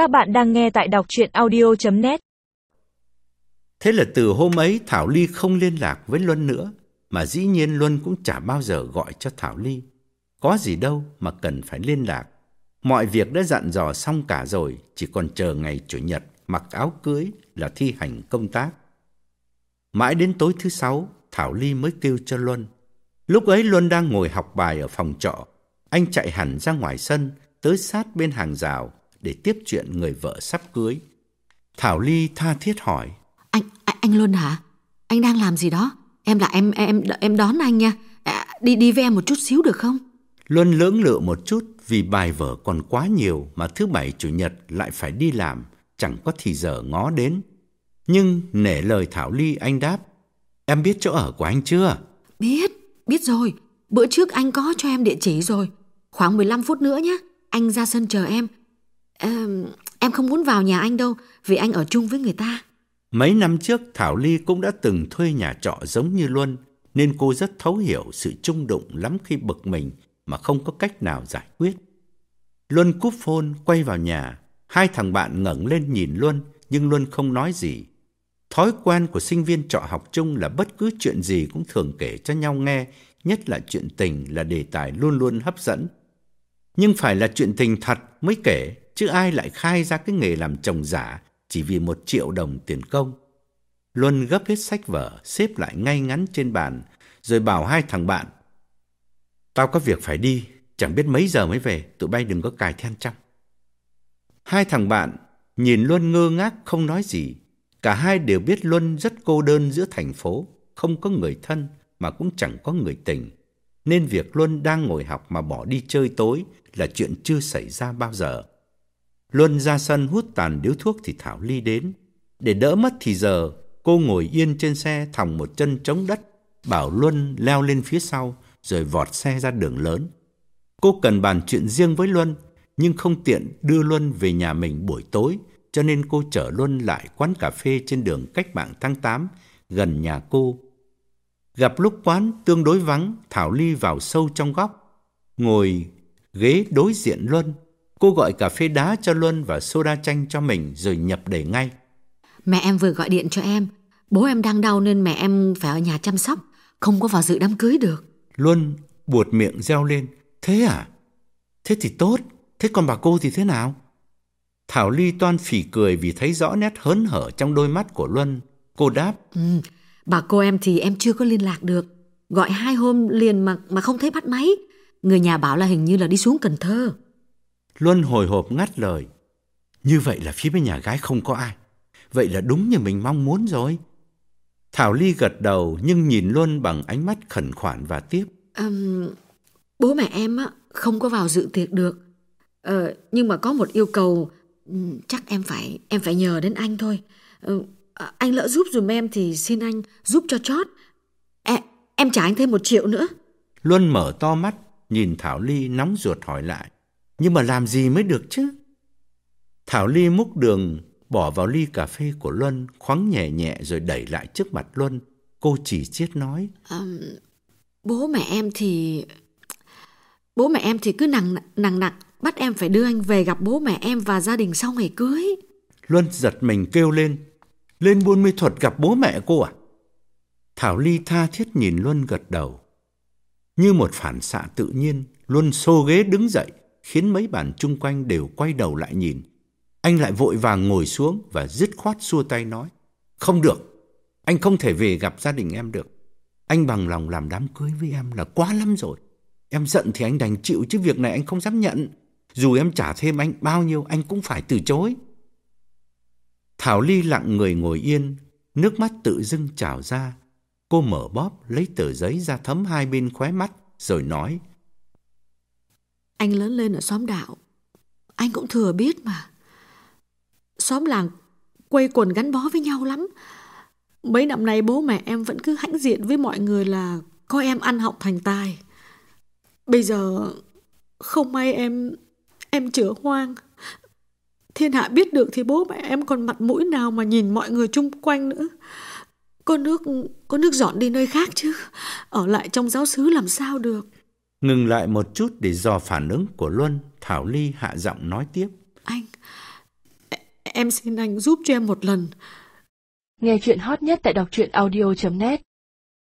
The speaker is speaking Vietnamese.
Các bạn đang nghe tại đọc chuyện audio.net Thế là từ hôm ấy Thảo Ly không liên lạc với Luân nữa, mà dĩ nhiên Luân cũng chả bao giờ gọi cho Thảo Ly. Có gì đâu mà cần phải liên lạc. Mọi việc đã dặn dò xong cả rồi, chỉ còn chờ ngày Chủ nhật mặc áo cưới là thi hành công tác. Mãi đến tối thứ sáu, Thảo Ly mới kêu cho Luân. Lúc ấy Luân đang ngồi học bài ở phòng trọ. Anh chạy hẳn ra ngoài sân, tới sát bên hàng rào để tiếp chuyện người vợ sắp cưới. Thảo Ly tha thiết hỏi. Anh, anh, anh Luân hả? Anh đang làm gì đó? Em là em em em đón anh nha. À, đi đi với em một chút xíu được không? Luân lưỡng lự một chút vì bài vở còn quá nhiều mà thứ bảy chủ nhật lại phải đi làm, chẳng có thì giờ ngó đến. Nhưng nể lời Thảo Ly anh đáp, em biết chỗ ở của anh chưa? Biết, biết rồi. Bữa trước anh có cho em địa chỉ rồi. Khoảng 15 phút nữa nhé. Anh ra sân chờ em. À, em không muốn vào nhà anh đâu vì anh ở chung với người ta. Mấy năm trước Thảo Ly cũng đã từng thuê nhà trọ giống như Luân nên cô rất thấu hiểu sự trung đụng lắm khi bực mình mà không có cách nào giải quyết. Luân cúp phone quay vào nhà, hai thằng bạn ngẩng lên nhìn Luân nhưng Luân không nói gì. Thói quen của sinh viên trọ học chung là bất cứ chuyện gì cũng thường kể cho nhau nghe, nhất là chuyện tình là đề tài luôn luôn hấp dẫn. Nhưng phải là chuyện tình thật mới kể, chứ ai lại khai ra cái nghề làm chồng giả chỉ vì một triệu đồng tiền công. Luân gấp hết sách vở, xếp lại ngay ngắn trên bàn, rồi bảo hai thằng bạn. Tao có việc phải đi, chẳng biết mấy giờ mới về, tụi bay đừng có cài then trong. Hai thằng bạn nhìn Luân ngơ ngác không nói gì. Cả hai đều biết Luân rất cô đơn giữa thành phố, không có người thân mà cũng chẳng có người tình. Nên việc Luân đang ngồi học mà bỏ đi chơi tối là chuyện chưa xảy ra bao giờ. Luân ra sân hút tàn điếu thuốc thì Thảo Ly đến. Để đỡ mất thì giờ, cô ngồi yên trên xe thòng một chân chống đất, bảo Luân leo lên phía sau rồi vọt xe ra đường lớn. Cô cần bàn chuyện riêng với Luân, nhưng không tiện đưa Luân về nhà mình buổi tối, cho nên cô chở Luân lại quán cà phê trên đường Cách mạng tháng 8, gần nhà cô. Gặp lúc quán tương đối vắng, Thảo Ly vào sâu trong góc, ngồi ghế đối diện Luân. Cô gọi cà phê đá cho Luân và soda chanh cho mình rồi nhập để ngay. Mẹ em vừa gọi điện cho em. Bố em đang đau nên mẹ em phải ở nhà chăm sóc, không có vào dự đám cưới được. Luân buột miệng reo lên. Thế à? Thế thì tốt. Thế còn bà cô thì thế nào? Thảo Ly toan phỉ cười vì thấy rõ nét hớn hở trong đôi mắt của Luân. Cô đáp. Ừ, bà cô em thì em chưa có liên lạc được. Gọi hai hôm liền mà mà không thấy bắt máy. Người nhà bảo là hình như là đi xuống Cần Thơ. Luân hồi hộp ngắt lời. Như vậy là phía bên nhà gái không có ai. Vậy là đúng như mình mong muốn rồi. Thảo Ly gật đầu nhưng nhìn Luân bằng ánh mắt khẩn khoản và tiếp. Um, bố mẹ em á, không có vào dự tiệc được. Ờ, nhưng mà có một yêu cầu chắc em phải em phải nhờ đến anh thôi. Ờ, anh lỡ giúp dùm em thì xin anh giúp cho chót. À, em trả anh thêm một triệu nữa. Luân mở to mắt, nhìn Thảo Ly nóng ruột hỏi lại. Nhưng mà làm gì mới được chứ? Thảo Ly múc đường bỏ vào ly cà phê của Luân, khoắng nhẹ nhẹ rồi đẩy lại trước mặt Luân. Cô chỉ chiết nói. À, bố mẹ em thì... Bố mẹ em thì cứ nặng nặng nặng bắt em phải đưa anh về gặp bố mẹ em và gia đình sau ngày cưới. Luân giật mình kêu lên. Lên buôn mỹ thuật gặp bố mẹ cô à? Thảo Ly tha thiết nhìn Luân gật đầu. Như một phản xạ tự nhiên, Luân xô ghế đứng dậy, khiến mấy bản chung quanh đều quay đầu lại nhìn. Anh lại vội vàng ngồi xuống và dứt khoát xua tay nói. Không được, anh không thể về gặp gia đình em được. Anh bằng lòng làm đám cưới với em là quá lắm rồi. Em giận thì anh đành chịu chứ việc này anh không dám nhận. Dù em trả thêm anh bao nhiêu anh cũng phải từ chối. Thảo Ly lặng người ngồi yên, nước mắt tự dưng trào ra. Cô mở bóp lấy tờ giấy ra thấm hai bên khóe mắt rồi nói. Anh lớn lên ở xóm đạo. Anh cũng thừa biết mà. Xóm làng quây quần gắn bó với nhau lắm. Mấy năm nay bố mẹ em vẫn cứ hãnh diện với mọi người là có em ăn học thành tài. Bây giờ không may em em chữa hoang. Thiên hạ biết được thì bố mẹ em còn mặt mũi nào mà nhìn mọi người chung quanh nữa. Có nước có nước dọn đi nơi khác chứ. Ở lại trong giáo xứ làm sao được. Ngừng lại một chút để dò phản ứng của Luân, Thảo Ly hạ giọng nói tiếp. Anh, Em xin anh giúp cho em một lần. Nghe chuyện hot nhất tại đọc truyện audio.net